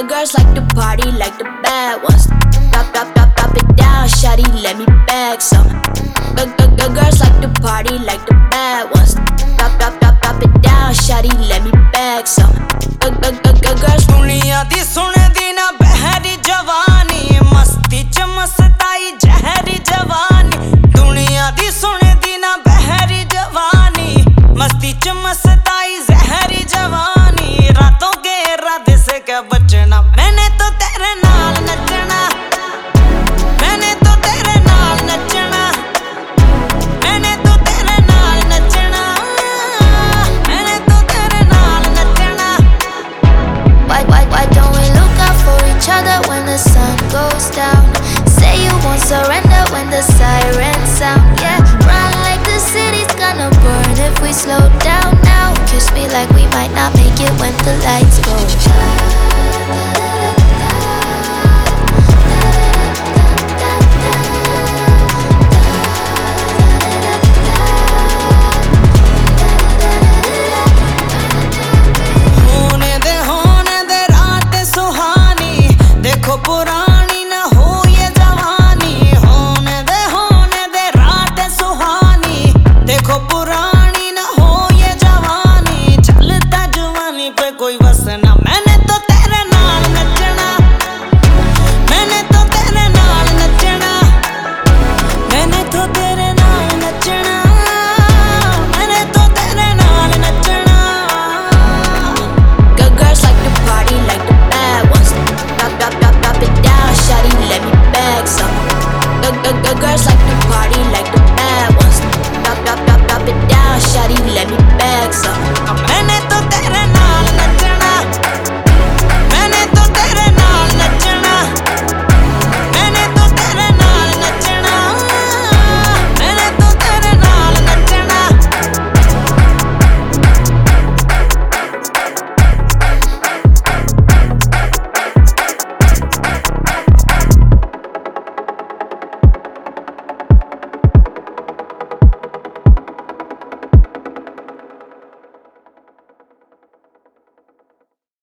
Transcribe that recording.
The girls like to party like the bad ones. Pop, pop, pop, pop it down, shawty, let me back some. The, the, the girls like to party like the goes down. Say you won't surrender when the sirens sound. Yeah, run like the city's gonna burn if we slow down now. Kiss me like we might not make it when the lights go down. por girls like to party, like the bad ones. Drop, drop, drop, drop it down, shawty, let me